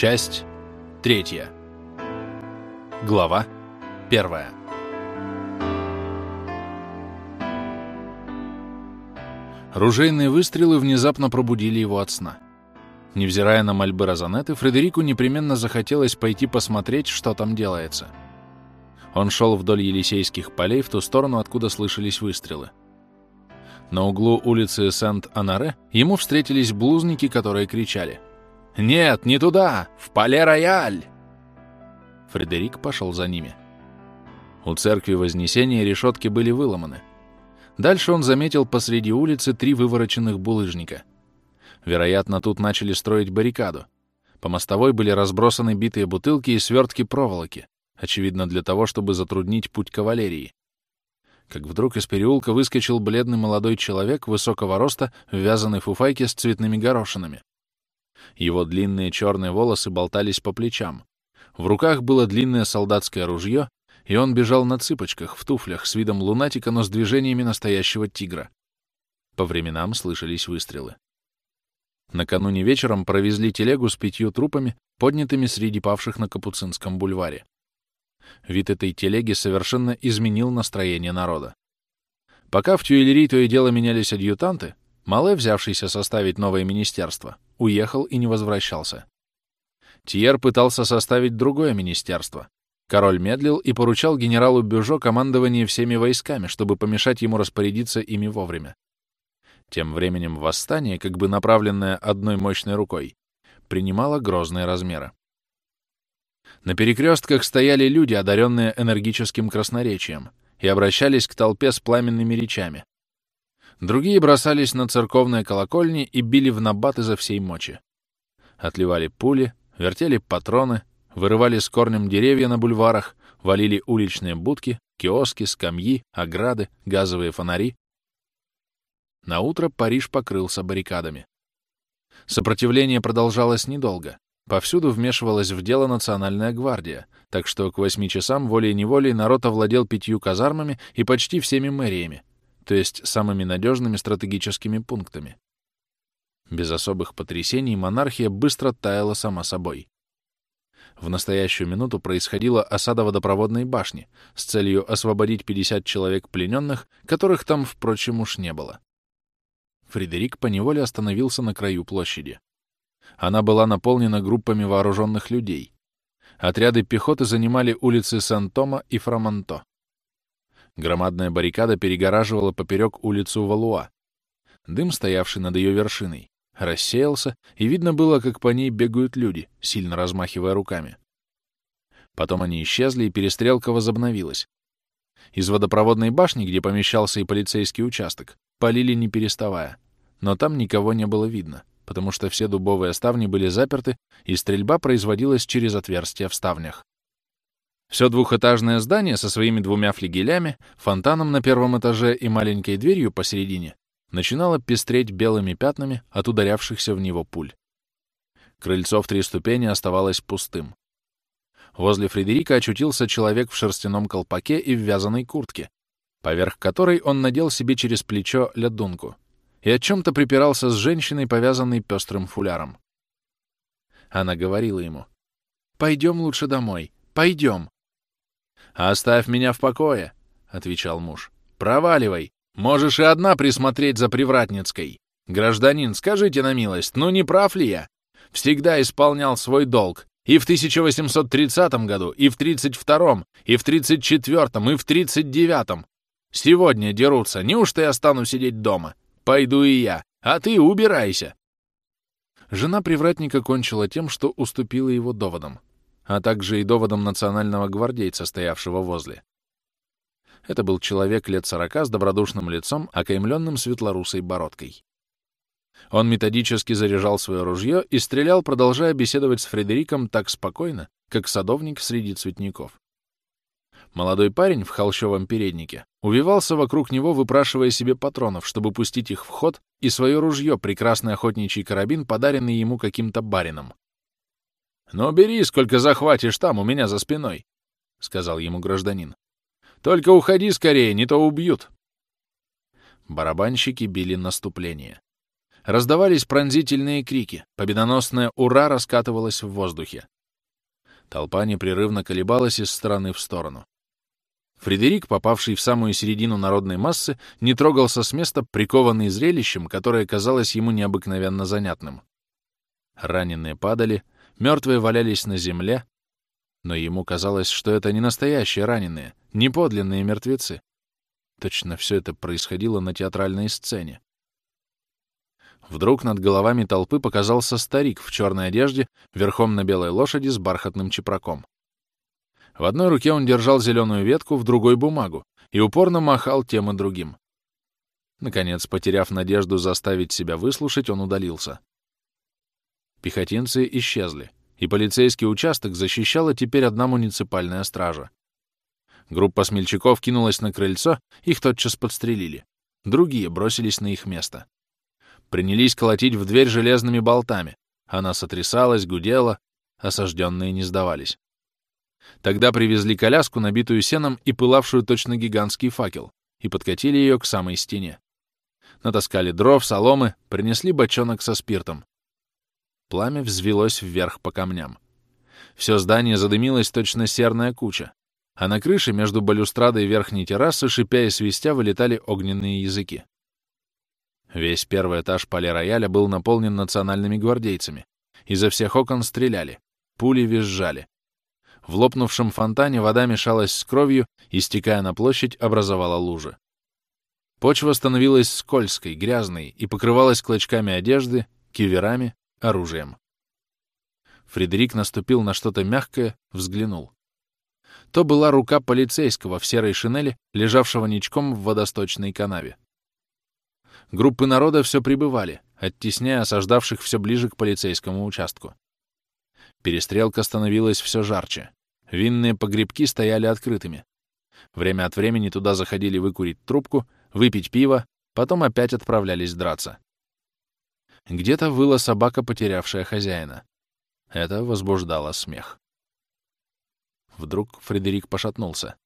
Часть третья. Глава первая. Ружейные выстрелы внезапно пробудили его от сна. Невзирая на мольбы Розанетты, Фредерику непременно захотелось пойти посмотреть, что там делается. Он шел вдоль Елисейских полей в ту сторону, откуда слышались выстрелы. На углу улицы Сент-Анаре ему встретились блузники, которые кричали «Нет, не туда! В Пале-Рояль!» Фредерик пошел за ними. У церкви Вознесения решетки были выломаны. Дальше он заметил посреди улицы три вывороченных булыжника. Вероятно, тут начали строить баррикаду. По мостовой были разбросаны битые бутылки и свертки проволоки, очевидно для того, чтобы затруднить путь кавалерии. Как вдруг из переулка выскочил бледный молодой человек высокого роста в вязаной фуфайке с цветными горошинами. Его длинные черные волосы болтались по плечам. В руках было длинное солдатское ружье, и он бежал на цыпочках, в туфлях, с видом лунатика, но с движениями настоящего тигра. По временам слышались выстрелы. Накануне вечером провезли телегу с пятью трупами, поднятыми среди павших на Капуцинском бульваре. Вид этой телеги совершенно изменил настроение народа. Пока в Тюильри то и дело менялись адъютанты, Мале, взявшийся составить новое министерство, уехал и не возвращался. Тьер пытался составить другое министерство, Король медлил и поручал генералу Бюжо командование всеми войсками, чтобы помешать ему распорядиться ими вовремя. Тем временем восстание, как бы направленное одной мощной рукой, принимало грозные размеры. На перекрестках стояли люди, одаренные энергическим красноречием, и обращались к толпе с пламенными речами. Другие бросались на церковные колокольни и били в набат изо всей мочи. Отливали пули, вертели патроны, вырывали с корнем деревья на бульварах, валили уличные будки, киоски, скамьи, ограды, газовые фонари. На утро Париж покрылся баррикадами. Сопротивление продолжалось недолго. Повсюду вмешивалась в дело национальная гвардия, так что к восьми часам волей-неволей народ овладел пятью казармами и почти всеми мэриями, то есть самыми надежными стратегическими пунктами. Без особых потрясений монархия быстро таяла сама собой. В настоящую минуту происходила осада водопроводной башни с целью освободить 50 человек плененных, которых там, впрочем, уж не было. Фредерик поневоле остановился на краю площади. Она была наполнена группами вооруженных людей. Отряды пехоты занимали улицы Сан-Тома и Фраманто. Громадная баррикада перегораживала поперек улицу Валуа. Дым, стоявший над ее вершиной, рассеялся, и видно было, как по ней бегают люди, сильно размахивая руками. Потом они исчезли, и перестрелка возобновилась. Из водопроводной башни, где помещался и полицейский участок, полили не переставая. Но там никого не было видно, потому что все дубовые ставни были заперты, и стрельба производилась через отверстия в ставнях. Все двухэтажное здание со своими двумя флигелями, фонтаном на первом этаже и маленькой дверью посередине начинало пестреть белыми пятнами от ударявшихся в него пуль. Крыльцо в три ступени оставалось пустым. Возле Фредерика очутился человек в шерстяном колпаке и в вязаной куртке, поверх которой он надел себе через плечо лядунку и о чем-то припирался с женщиной, повязанной пестрым фуляром. Она говорила ему, «Пойдем лучше домой, пойдем». «Оставь меня в покое», — отвечал муж. «Проваливай, Можешь и одна присмотреть за Привратницкой. Гражданин, скажите на милость, ну не прав ли я? Всегда исполнял свой долг. И в 1830 году, и в 32-м, и в 34-м, и в 39-м. Сегодня дерутся. Неужто я стану сидеть дома? Пойду и я. А ты убирайся. Жена привратника кончила тем, что уступила его доводам, а также и доводам национального гвардейца, стоявшего возле. Это был человек лет сорока с добродушным лицом, окаймленным светлорусой бородкой. Он методически заряжал свое ружье и стрелял, продолжая беседовать с Фредериком так спокойно, как садовник среди цветников. Молодой парень в холщовом переднике увивался вокруг него, выпрашивая себе патронов, чтобы пустить их в ход, и свое ружье, прекрасный охотничий карабин, подаренный ему каким-то барином. «Ну, бери, сколько захватишь там, у меня за спиной», — сказал ему гражданин. Только уходи скорее, не то убьют. Барабанщики били наступление. Раздавались пронзительные крики, победоносное «Ура!» раскатывалось в воздухе. Толпа непрерывно колебалась из стороны в сторону. Фредерик, попавший в самую середину народной массы, не трогался с места, прикованный зрелищем, которое казалось ему необыкновенно занятным. Раненые падали, мертвые валялись на земле, но ему казалось, что это не настоящие раненые, не подлинные мертвецы. Точно все это происходило на театральной сцене. Вдруг над головами толпы показался старик в черной одежде, верхом на белой лошади с бархатным чепраком. В одной руке он держал зеленую ветку, в другой — бумагу, и упорно махал тем и другим. Наконец, потеряв надежду заставить себя выслушать, он удалился. Пехотинцы исчезли, и полицейский участок защищала теперь одна муниципальная стража. Группа смельчаков кинулась на крыльцо, их тотчас подстрелили. Другие бросились на их место принялись колотить в дверь железными болтами. Она сотрясалась, гудела, осажденные не сдавались. Тогда привезли коляску, набитую сеном и пылавшую точно гигантский факел, и подкатили ее к самой стене. Натаскали дров, соломы, принесли бочонок со спиртом. Пламя взвелось вверх по камням. Все здание задымилось точно серная куча, а на крыше между балюстрадой и верхней террасы, шипя и свистя, вылетали огненные языки. Весь первый этаж поле-рояля был наполнен национальными гвардейцами. Изо всех окон стреляли, пули визжали. В лопнувшем фонтане вода мешалась с кровью и, стекая на площадь, образовала лужи. Почва становилась скользкой, грязной и покрывалась клочками одежды, киверами, оружием. Фредерик наступил на что-то мягкое, взглянул. То была рука полицейского в серой шинели, лежавшего ничком в водосточной канаве. Группы народа все прибывали, оттесняя осаждавших все ближе к полицейскому участку. Перестрелка становилась все жарче. Винные погребки стояли открытыми. Время от времени туда заходили выкурить трубку, выпить пиво, потом опять отправлялись драться. Где-то выла собака, потерявшая хозяина. Это возбуждало смех. Вдруг Фредерик пошатнулся.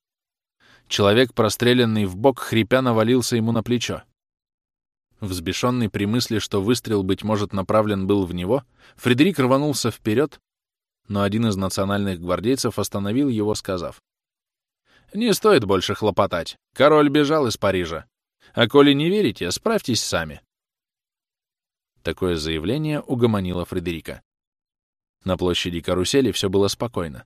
Человек, простреленный в бок, хрипя навалился ему на плечо. Взбешенный при мысли, что выстрел, быть может, направлен был в него, Фредерик рванулся вперед, но один из национальных гвардейцев остановил его, сказав. «Не стоит больше хлопотать. Король бежал из Парижа. А коли не верите, справьтесь сами». Такое заявление угомонило Фредерика. На площади карусели все было спокойно.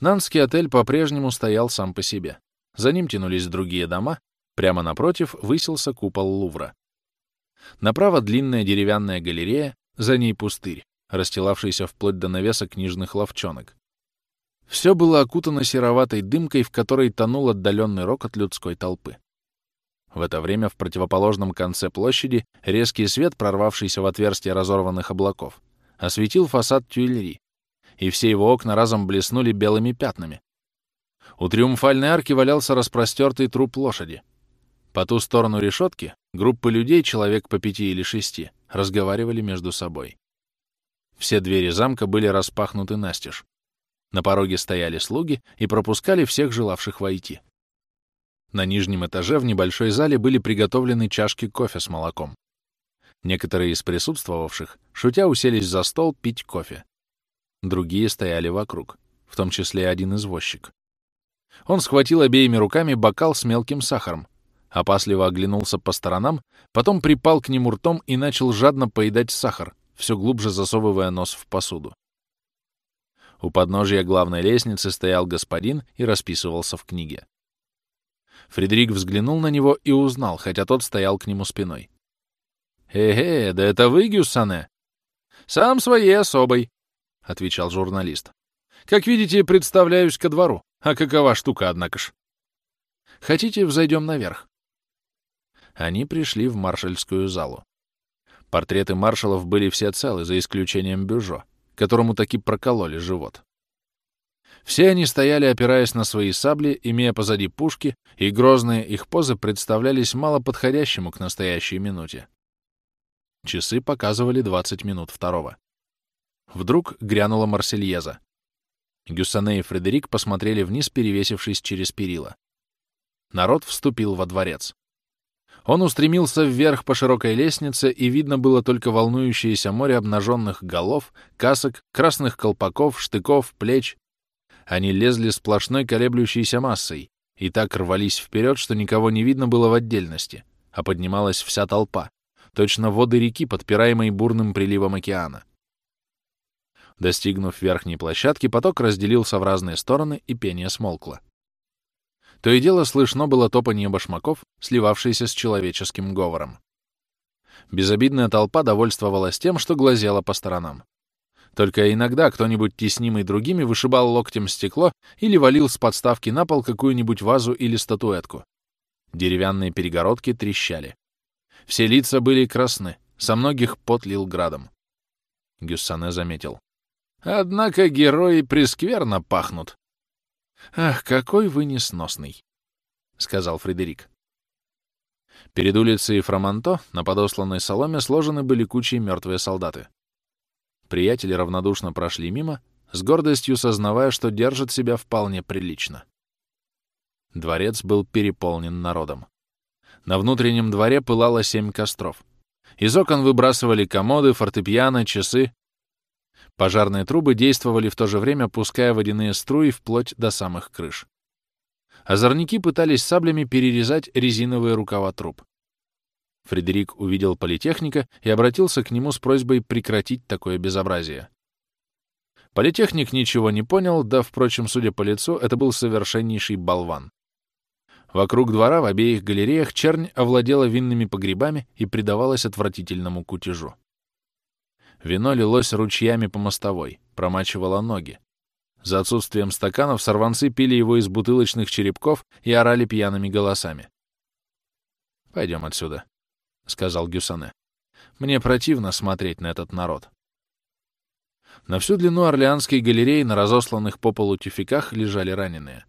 Нанский отель по-прежнему стоял сам по себе. За ним тянулись другие дома, прямо напротив высился купол Лувра. Направо длинная деревянная галерея, за ней пустырь, расстилавшийся вплоть до навеса книжных ловчонок. Все было окутано сероватой дымкой, в которой тонул отдаленный рок от людской толпы. В это время в противоположном конце площади резкий свет, прорвавшийся в отверстие разорванных облаков, осветил фасад Тюильри, и все его окна разом блеснули белыми пятнами. У триумфальной арки валялся распростертый труп лошади. По ту сторону решетки группы людей, человек по пяти или шести, разговаривали между собой. Все двери замка были распахнуты настежь. На пороге стояли слуги и пропускали всех желавших войти. На нижнем этаже в небольшой зале были приготовлены чашки кофе с молоком. Некоторые из присутствовавших, шутя, уселись за стол пить кофе. Другие стояли вокруг, в том числе один извозчик. Он схватил обеими руками бокал с мелким сахаром, опасливо оглянулся по сторонам, потом припал к нему ртом и начал жадно поедать сахар, все глубже засовывая нос в посуду. У подножия главной лестницы стоял господин и расписывался в книге. Фредерик взглянул на него и узнал, хотя тот стоял к нему спиной. «Э-э, да это вы, Гюссане?» «Сам своей особой», — отвечал журналист. «Как видите, представляюсь ко двору. А какова штука, однако ж?» «Хотите, взойдем наверх?» Они пришли в маршальскую залу. Портреты маршалов были все целы, за исключением Бюжо, которому таки прокололи живот. Все они стояли, опираясь на свои сабли, имея позади пушки, и грозные их позы представлялись мало подходящему к настоящей минуте. Часы показывали 20 минут второго. Вдруг грянула Марсельеза. Гюссане и Фредерик посмотрели вниз, перевесившись через перила. Народ вступил во дворец. Он устремился вверх по широкой лестнице, и видно было только волнующееся море обнаженных голов, касок, красных колпаков, штыков, плеч. Они лезли сплошной колеблющейся массой, и так рвались вперед, что никого не видно было в отдельности, а поднималась вся толпа, точно воды реки, подпираемой бурным приливом океана. Достигнув верхней площадки, поток разделился в разные стороны, и пение смолкло. То и дело слышно было топанье башмаков, сливавшееся с человеческим говором. Безобидная толпа довольствовалась тем, что глазела по сторонам. Только иногда кто-нибудь, теснимый другими, вышибал локтем стекло или валил с подставки на пол какую-нибудь вазу или статуэтку. Деревянные перегородки трещали. Все лица были красны, со многих пот лил градом. Гюссане заметил. Однако герои прескверно пахнут. «Ах, какой вы несносный!» — сказал Фредерик. Перед улицей Фроманто на подосланной соломе сложены были кучи мертвые солдаты. Приятели равнодушно прошли мимо, с гордостью сознавая, что держат себя вполне прилично. Дворец был переполнен народом. На внутреннем дворе пылало семь костров. Из окон выбрасывали комоды, фортепиано, часы, Пожарные трубы действовали в то же время, пуская водяные струи вплоть до самых крыш. Озорники пытались саблями перерезать резиновые рукава труб. Фредерик увидел политехника и обратился к нему с просьбой прекратить такое безобразие. Политехник ничего не понял, да, впрочем, судя по лицу, это был совершеннейший болван. Вокруг двора в обеих галереях чернь овладела винными погребами и предавалась отвратительному кутежу. Вино лилось ручьями по мостовой, промачивало ноги. За отсутствием стаканов сорванцы пили его из бутылочных черепков и орали пьяными голосами. «Пойдем отсюда», — сказал Гюсане. «Мне противно смотреть на этот народ». На всю длину Орлеанской галереи на разосланных по полу тюфяках лежали раненые.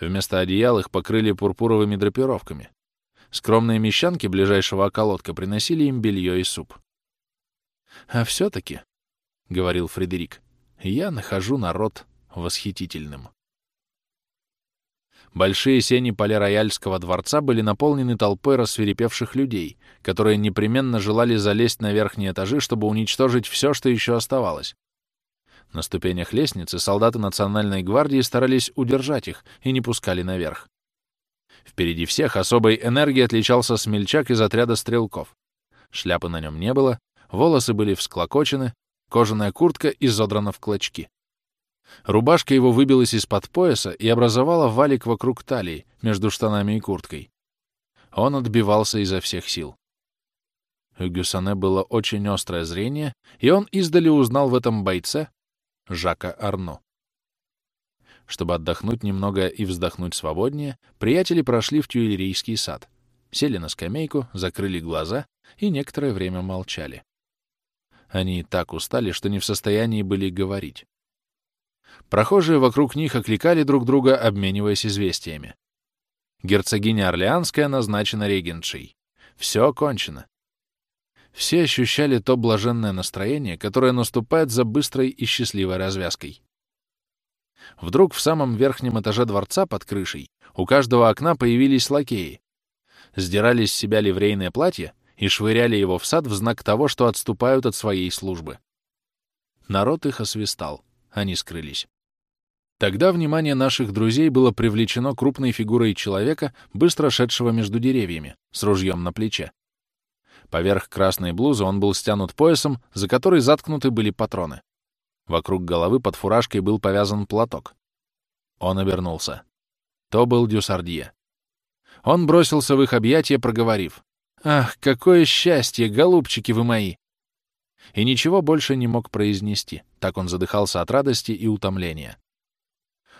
Вместо одеял их покрыли пурпуровыми драпировками. Скромные мещанки ближайшего околотка приносили им белье и суп. А все-таки, — говорил Фредерик, — я нахожу народ восхитительным. Большие сени Пале-Рояльского дворца были наполнены толпой рассверепевших людей, которые непременно желали залезть на верхние этажи, чтобы уничтожить все, что еще оставалось. На ступенях лестницы солдаты Национальной гвардии старались удержать их и не пускали наверх. Впереди всех особой энергией отличался смельчак из отряда стрелков. Шляпы на нем не было, волосы были всклокочены, кожаная куртка изодрана в клочки. Рубашка его выбилась из-под пояса и образовала валик вокруг талии, между штанами и курткой. Он отбивался изо всех сил. У Гюссане было очень острое зрение, и он издали узнал в этом бойце Жака Арно. Чтобы отдохнуть немного и вздохнуть свободнее, приятели прошли в Тюильрийский сад, сели на скамейку, закрыли глаза и некоторое время молчали. Они так устали, что не в состоянии были говорить. Прохожие вокруг них окликали друг друга, обмениваясь известиями. Герцогиня Орлеанская назначена регеншей. Все кончено. Все ощущали то блаженное настроение, которое наступает за быстрой и счастливой развязкой. Вдруг в самом верхнем этаже дворца под крышей у каждого окна появились лакеи. Сдирали с себя ливрейное платье и швыряли его в сад в знак того, что отступают от своей службы. Народ их освистал, они скрылись. Тогда внимание наших друзей было привлечено крупной фигурой человека, быстро шедшего между деревьями, с ружьем на плече. Поверх красной блузы он был стянут поясом, за который заткнуты были патроны. Вокруг головы под фуражкой был повязан платок. Он обернулся. То был Дюсардье. Он бросился в их объятия, проговорив. «Ах, какое счастье, голубчики вы мои!» И ничего больше не мог произнести, так он задыхался от радости и утомления.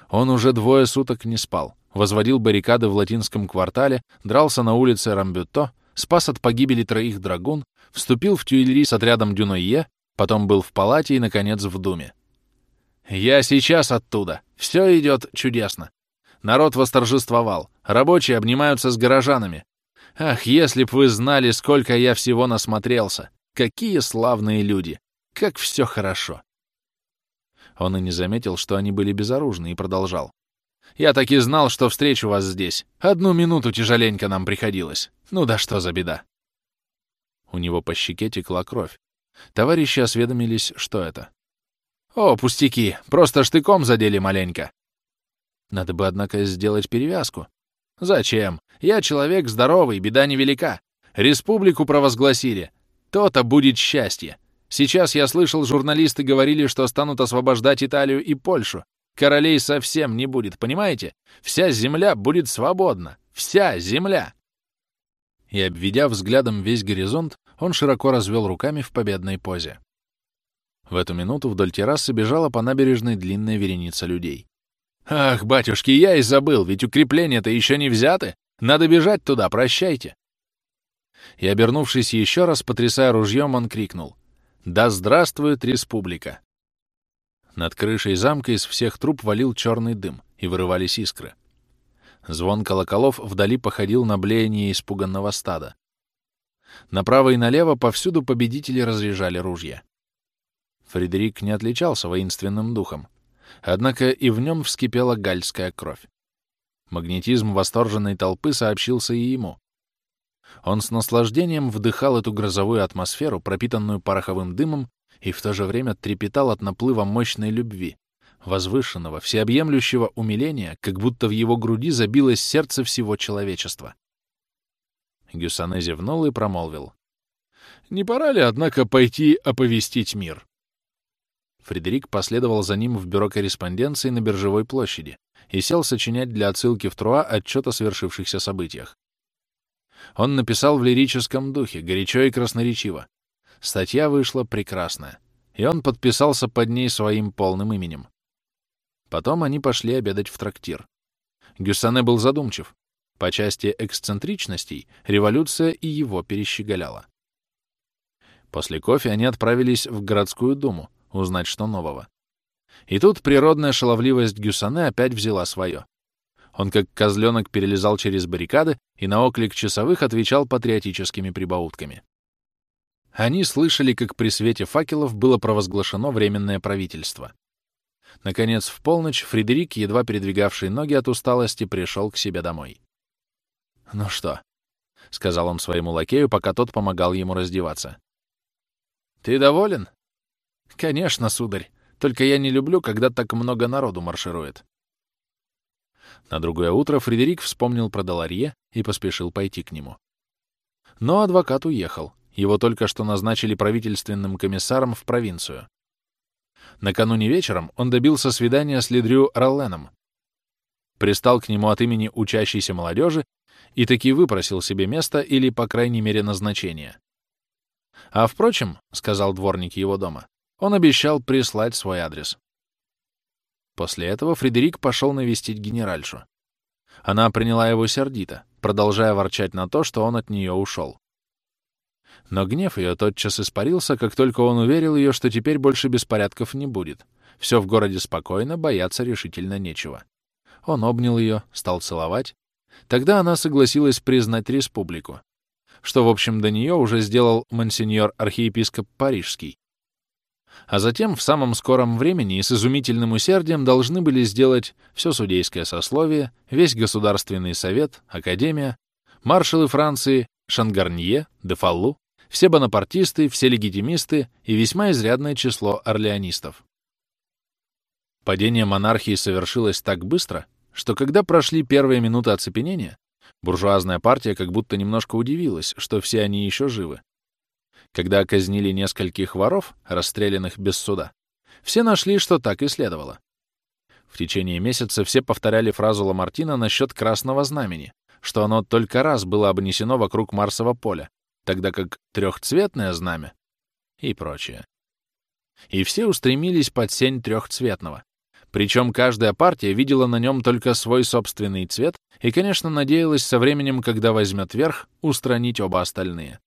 Он уже двое суток не спал, возводил баррикады в латинском квартале, дрался на улице Рамбюто, спас от погибели троих драгун, вступил в Тюильри с отрядом Дюнойе, потом был в палате и, наконец, в Думе. «Я сейчас оттуда. Все идет чудесно. Народ восторжествовал. Рабочие обнимаются с горожанами. Ах, если б вы знали, сколько я всего насмотрелся! Какие славные люди! Как все хорошо!» Он и не заметил, что они были безоружны, и продолжал. Я так и знал, что встречу вас здесь. Одну минуту тяжеленько нам приходилось. Ну да что за беда?» У него по щеке текла кровь. Товарищи осведомились, что это. «О, пустяки! Просто штыком задели маленько!» Надо бы, однако, сделать перевязку. «Зачем? Я человек здоровый, беда невелика. Республику провозгласили. То-то будет счастье. Сейчас я слышал, журналисты говорили, что станут освобождать Италию и Польшу. Королей совсем не будет, понимаете? Вся земля будет свободна. Вся земля!» И, обведя взглядом весь горизонт, он широко развел руками в победной позе. В эту минуту вдоль террасы бежала по набережной длинная вереница людей. «Ах, батюшки, я и забыл, ведь укрепления-то еще не взяты! Надо бежать туда, прощайте!» И, обернувшись еще раз, потрясая ружьем, он крикнул. «Да здравствует республика!» Над крышей замка из всех труб валил черный дым, и вырывались искры. Звон колоколов вдали походил на блеяние испуганного стада. Направо и налево повсюду победители разряжали ружья. Фредерик не отличался воинственным духом, однако и в нем вскипела гальская кровь. Магнетизм восторженной толпы сообщился и ему. Он с наслаждением вдыхал эту грозовую атмосферу, пропитанную пороховым дымом, и в то же время трепетал от наплыва мощной любви, возвышенного, всеобъемлющего умиления, как будто в его груди забилось сердце всего человечества. Гюссане зевнул и промолвил. «Не пора ли, однако, пойти оповестить мир?» Фредерик последовал за ним в бюро корреспонденции на Биржевой площади и сел сочинять для отсылки в Труа отчет о свершившихся событиях. Он написал в лирическом духе, горячо и красноречиво. Статья вышла прекрасная, и он подписался под ней своим полным именем. Потом они пошли обедать в трактир. Гюссане был задумчив. По части эксцентричностей революция и его перещеголяла. После кофе они отправились в городскую думу узнать, что нового. И тут природная шаловливость Гюссане опять взяла свое. Он как козленок перелезал через баррикады и на оклик часовых отвечал патриотическими прибаутками. Они слышали, как при свете факелов было провозглашено Временное правительство. Наконец, в полночь Фредерик, едва передвигавший ноги от усталости, пришел к себе домой. «Ну что?» — сказал он своему лакею, пока тот помогал ему раздеваться. «Ты доволен?» «Конечно, сударь. Только я не люблю, когда так много народу марширует». На другое утро Фредерик вспомнил про Даларье и поспешил пойти к нему. Но адвокат уехал. Его только что назначили правительственным комиссаром в провинцию. Накануне вечером он добился свидания с Лидрю Ролленом. Пристал к нему от имени учащейся молодежи и таки выпросил себе место или, по крайней мере, назначение. А впрочем, — сказал дворник его дома, — он обещал прислать свой адрес. После этого Фредерик пошел навестить генеральшу. Она приняла его сердито, продолжая ворчать на то, что он от нее ушел. Но гнев ее тотчас испарился, как только он уверил ее, что теперь больше беспорядков не будет. Все в городе спокойно, бояться решительно нечего. Он обнял ее, стал целовать. Тогда она согласилась признать республику, что, в общем, до нее уже сделал монсеньор архиепископ Парижский. А затем в самом скором времени и с изумительным усердием должны были сделать все судейское сословие, весь Государственный совет, Академия, маршалы Франции, Шангарнье, Дефаллу, все бонапартисты, все легитимисты и весьма изрядное число орлеонистов. Падение монархии совершилось так быстро, что когда прошли первые минуты оцепенения, буржуазная партия как будто немножко удивилась, что все они еще живы. Когда казнили нескольких воров, расстрелянных без суда, все нашли, что так и следовало. В течение месяца все повторяли фразу Ламартина насчет красного знамени, что оно только раз было обнесено вокруг Марсового поля, тогда как трехцветное знамя и прочее. И все устремились под сень трехцветного. Причем каждая партия видела на нем только свой собственный цвет и, конечно, надеялась со временем, когда возьмет верх, устранить оба остальные.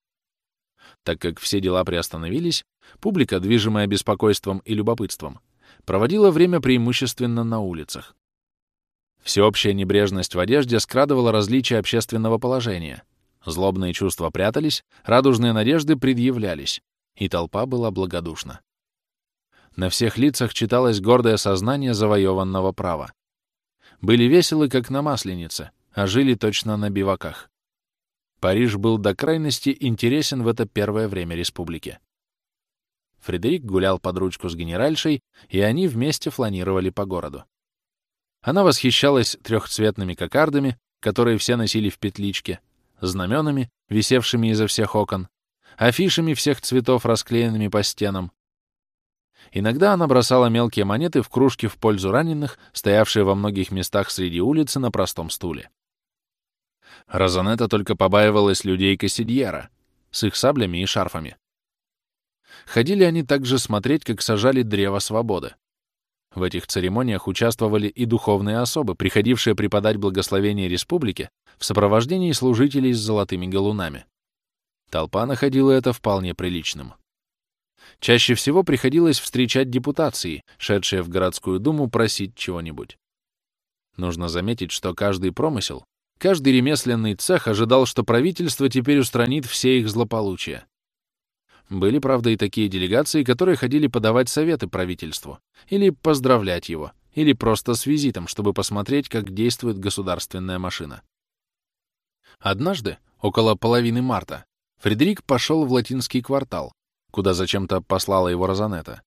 Так как все дела приостановились, публика, движимая беспокойством и любопытством, проводила время преимущественно на улицах. Всеобщая небрежность в одежде скрадывала различия общественного положения — Злобные чувства прятались, радужные надежды предъявлялись, и толпа была благодушна. На всех лицах читалось гордое сознание завоеванного права. были веселы, как на Масленице, а жили точно на биваках. Париж был до крайности интересен в это первое время республики. Фредерик гулял под ручку с генеральшей, и они вместе фланировали по городу. Она восхищалась трехцветными кокардами, которые все носили в петличке, знаменами, висевшими изо всех окон, афишами всех цветов, расклеенными по стенам. Иногда она бросала мелкие монеты в кружки в пользу раненых, стоявшие во многих местах среди улицы на простом стуле. Розанетта только побаивалась людей Кассидьера с их саблями и шарфами. Ходили они также смотреть, как сажали древо свободы. В этих церемониях участвовали и духовные особы, приходившие преподать благословение республике в сопровождении служителей с золотыми галунами. Толпа находила это вполне приличным. Чаще всего приходилось встречать депутации, шедшие в городскую думу просить чего-нибудь. Нужно заметить, что каждый промысел, каждый ремесленный цех ожидал, что правительство теперь устранит все их злополучия. Были, правда, и такие делегации, которые ходили подавать советы правительству, или поздравлять его, или просто с визитом, чтобы посмотреть, как действует государственная машина. Однажды, около половины марта, Фредерик пошел в латинский квартал, куда зачем-то послала его Розанетта.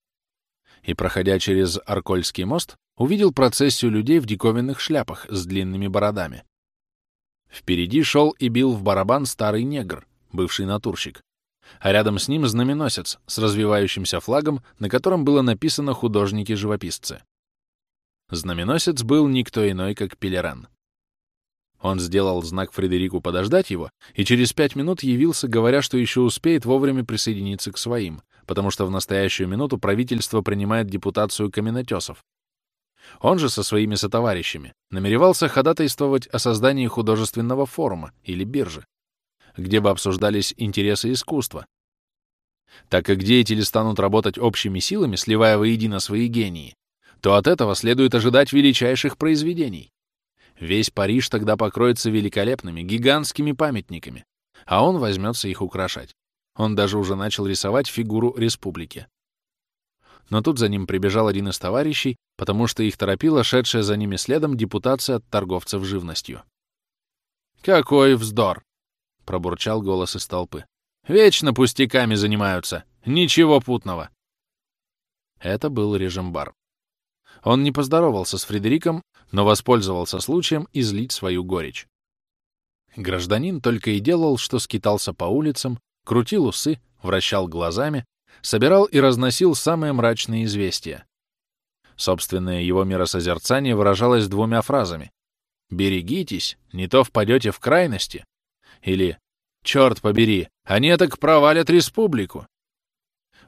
И, проходя через Аркольский мост, увидел процессию людей в диковинных шляпах с длинными бородами. Впереди шел и бил в барабан старый негр, бывший натурщик а рядом с ним знаменосец с развивающимся флагом, на котором было написано «Художники-живописцы». Знаменосец был никто иной, как Пелерен. Он сделал знак Фредерику подождать его, и через пять минут явился, говоря, что еще успеет вовремя присоединиться к своим, потому что в настоящую минуту правительство принимает депутацию каменотесов. Он же со своими сотоварищами намеревался ходатайствовать о создании художественного форума или биржи, где бы обсуждались интересы искусства. Так как деятели станут работать общими силами, сливая воедино свои гении, то от этого следует ожидать величайших произведений. Весь Париж тогда покроется великолепными, гигантскими памятниками, а он возьмется их украшать. Он даже уже начал рисовать фигуру республики. Но тут за ним прибежал один из товарищей, потому что их торопила шедшая за ними следом депутация от торговцев живностью. «Какой вздор!» — пробурчал голос из толпы. «Вечно пустяками занимаются. Ничего путного». Это был режимбар. Он не поздоровался с Фредериком, но воспользовался случаем излить свою горечь. Гражданин только и делал, что скитался по улицам, крутил усы, вращал глазами, собирал и разносил самые мрачные известия. Собственное его миросозерцание выражалось двумя фразами. «Берегитесь, не то впадете в крайности», или «Черт побери, они так провалят республику!»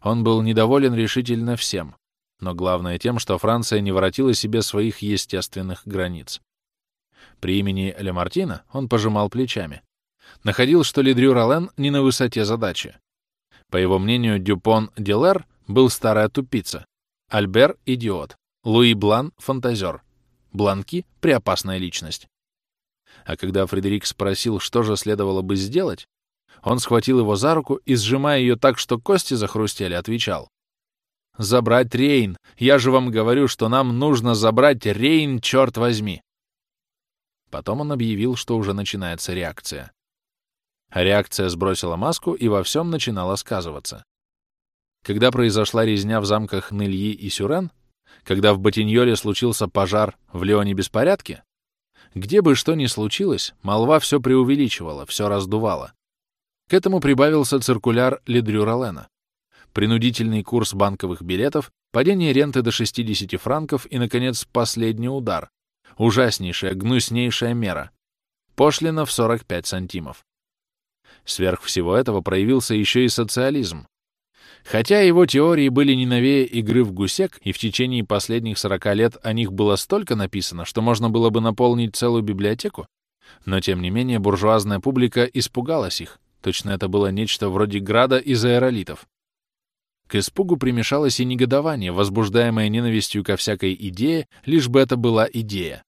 Он был недоволен решительно всем, но главное тем, что Франция не воротила себе своих естественных границ. При имени Лемартина он пожимал плечами. Находил, что Ледрю Ролен не на высоте задачи. По его мнению, Дюпон Делер был старая тупица, Альбер — идиот, Луи Блан — фантазер, Бланки — преопасная личность. А когда Фредерик спросил, что же следовало бы сделать, он схватил его за руку и, сжимая ее так, что кости захрустели, отвечал. «Забрать Рейн! Я же вам говорю, что нам нужно забрать Рейн, черт возьми!» Потом он объявил, что уже начинается реакция. Реакция сбросила маску и во всем начинала сказываться. Когда произошла резня в замках Ныльи и Сюрен, когда в Ботиньоле случился пожар, в Леоне беспорядки, где бы что ни случилось, молва все преувеличивала, все раздувала. К этому прибавился циркуляр Ледрю Ролена. Принудительный курс банковых билетов, падение ренты до 60 франков и, наконец, последний удар. Ужаснейшая, гнуснейшая мера. Пошлина в 45 сантимов. Сверх всего этого проявился еще и социализм, Хотя его теории были не новее игры в гусек, и в течение последних 40 лет о них было столько написано, что можно было бы наполнить целую библиотеку, но тем не менее буржуазная публика испугалась их. Точно это было нечто вроде града из аэролитов. К испугу примешалось и негодование, возбуждаемое ненавистью ко всякой идее, лишь бы это была идея.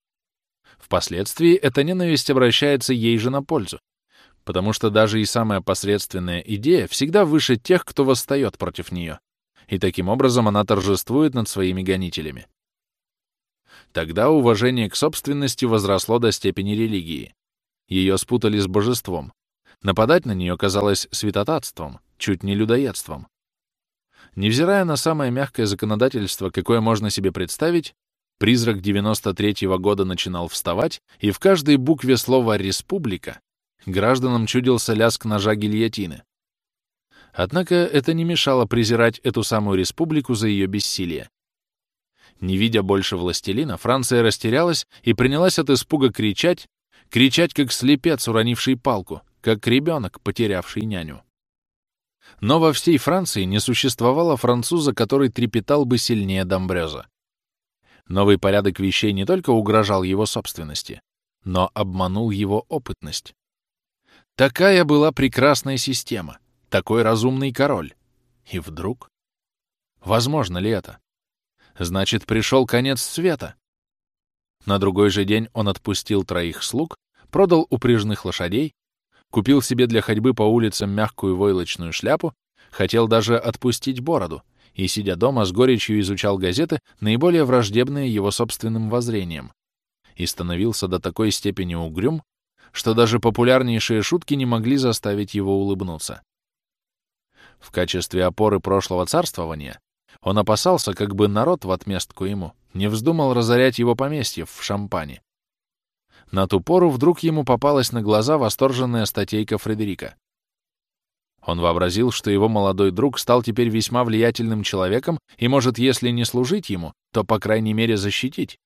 Впоследствии эта ненависть обращается ей же на пользу потому что даже и самая посредственная идея всегда выше тех, кто восстает против нее, и таким образом она торжествует над своими гонителями. Тогда уважение к собственности возросло до степени религии. Ее спутали с божеством. Нападать на нее казалось святотатством, чуть не людоедством. Невзирая на самое мягкое законодательство, какое можно себе представить, призрак 93-го года начинал вставать, и в каждой букве слова «республика» гражданам чудился лязг ножа гильотины. Однако это не мешало презирать эту самую республику за ее бессилие. Не видя больше властелина, Франция растерялась и принялась от испуга кричать, кричать, как слепец, уронивший палку, как ребенок, потерявший няню. Но во всей Франции не существовало француза, который трепетал бы сильнее Домбрёза. Новый порядок вещей не только угрожал его собственности, но обманул его опытность. Такая была прекрасная система, такой разумный король. И вдруг... Возможно ли это? Значит, пришел конец света. На другой же день он отпустил троих слуг, продал упряжных лошадей, купил себе для ходьбы по улицам мягкую войлочную шляпу, хотел даже отпустить бороду и, сидя дома, с горечью изучал газеты, наиболее враждебные его собственным воззрением, и становился до такой степени угрюм, что даже популярнейшие шутки не могли заставить его улыбнуться. В качестве опоры прошлого царствования он опасался, как бы народ в отместку ему не вздумал разорять его поместье в Шампане. На ту пору вдруг ему попалась на глаза восторженная статейка Фредерика. Он вообразил, что его молодой друг стал теперь весьма влиятельным человеком и может, если не служить ему, то, по крайней мере, защитить.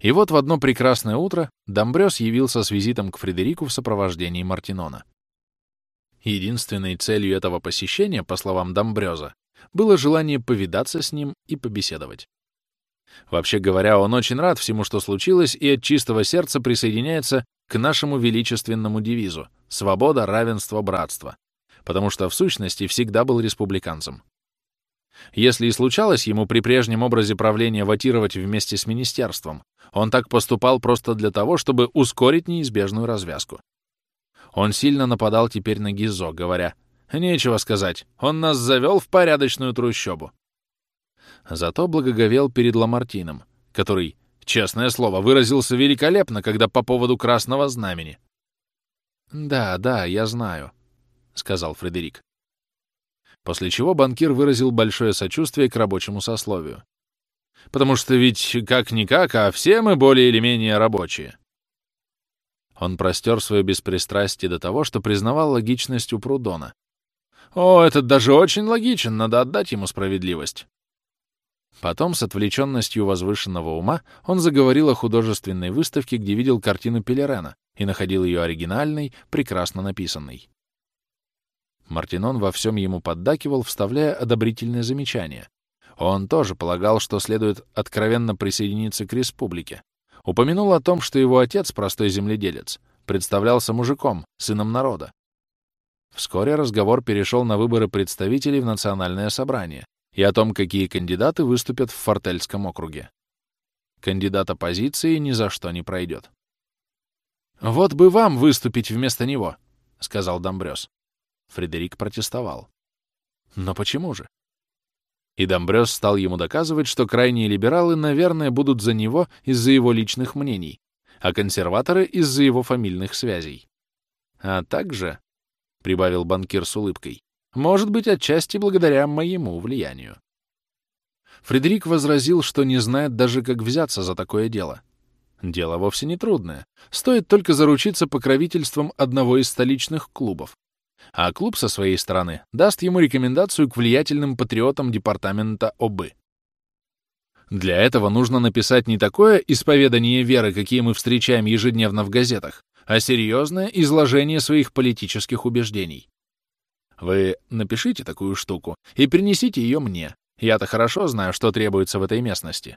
И вот в одно прекрасное утро Домбрёс явился с визитом к Фредерику в сопровождении Мартинона. Единственной целью этого посещения, по словам Домбрёза, было желание повидаться с ним и побеседовать. Вообще говоря, он очень рад всему, что случилось, и от чистого сердца присоединяется к нашему величественному девизу «Свобода, равенство, братство», потому что в сущности всегда был республиканцем. Если и случалось ему при прежнем образе правления ватировать вместе с министерством, он так поступал просто для того, чтобы ускорить неизбежную развязку. Он сильно нападал теперь на Гизо, говоря, «Нечего сказать, он нас завел в порядочную трущобу. Зато благоговел перед Ламартином, который, честное слово, выразился великолепно, когда по поводу красного знамени. «Да, да, я знаю», — сказал Фредерик. После чего банкир выразил большое сочувствие к рабочему сословию. «Потому что ведь как-никак, а все мы более или менее рабочие». Он простер свое беспристрастие до того, что признавал логичность у Прудона. «О, этот даже очень логичен, надо отдать ему справедливость. Потом, с отвлеченностью возвышенного ума, он заговорил о художественной выставке, где видел картину Пелерена и находил ее оригинальной, прекрасно написанной. Мартинон во всем ему поддакивал, вставляя одобрительные замечания. Он тоже полагал, что следует откровенно присоединиться к республике. Упомянул о том, что его отец, простой земледелец, представлялся мужиком, сыном народа. Вскоре разговор перешел на выборы представителей в национальное собрание, и о том, какие кандидаты выступят в Фортельском округе. Кандидат оппозиции ни за что не пройдет. «Вот бы вам выступить вместо него», — сказал Домбрёс. Фредерик протестовал. «Но почему же?» И Домбрёс стал ему доказывать, что крайние либералы, наверное, будут за него из-за его личных мнений, а консерваторы — из-за его фамильных связей. А также, — прибавил банкир с улыбкой, может быть, отчасти благодаря моему влиянию. Фредерик возразил, что не знает даже, как взяться за такое дело. Дело вовсе не трудное. Стоит только заручиться покровительством одного из столичных клубов. А клуб со своей стороны даст ему рекомендацию к влиятельным патриотам департамента ОБы. Для этого нужно написать не такое исповедание веры, какие мы встречаем ежедневно в газетах, а серьезное изложение своих политических убеждений. Вы напишите такую штуку и принесите ее мне. Я-то хорошо знаю, что требуется в этой местности.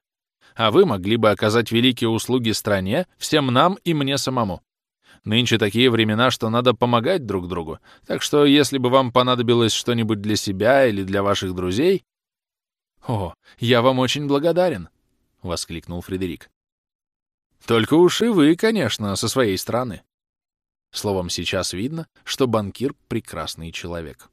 А вы могли бы оказать великие услуги стране, всем нам и мне самому. Нынче такие времена, что надо помогать друг другу. Так что, если бы вам понадобилось что-нибудь для себя или для ваших друзей... «О, я вам очень благодарен!» — воскликнул Фредерик. «Только уж и вы, конечно, со своей стороны. Словом, сейчас видно, что банкир — прекрасный человек.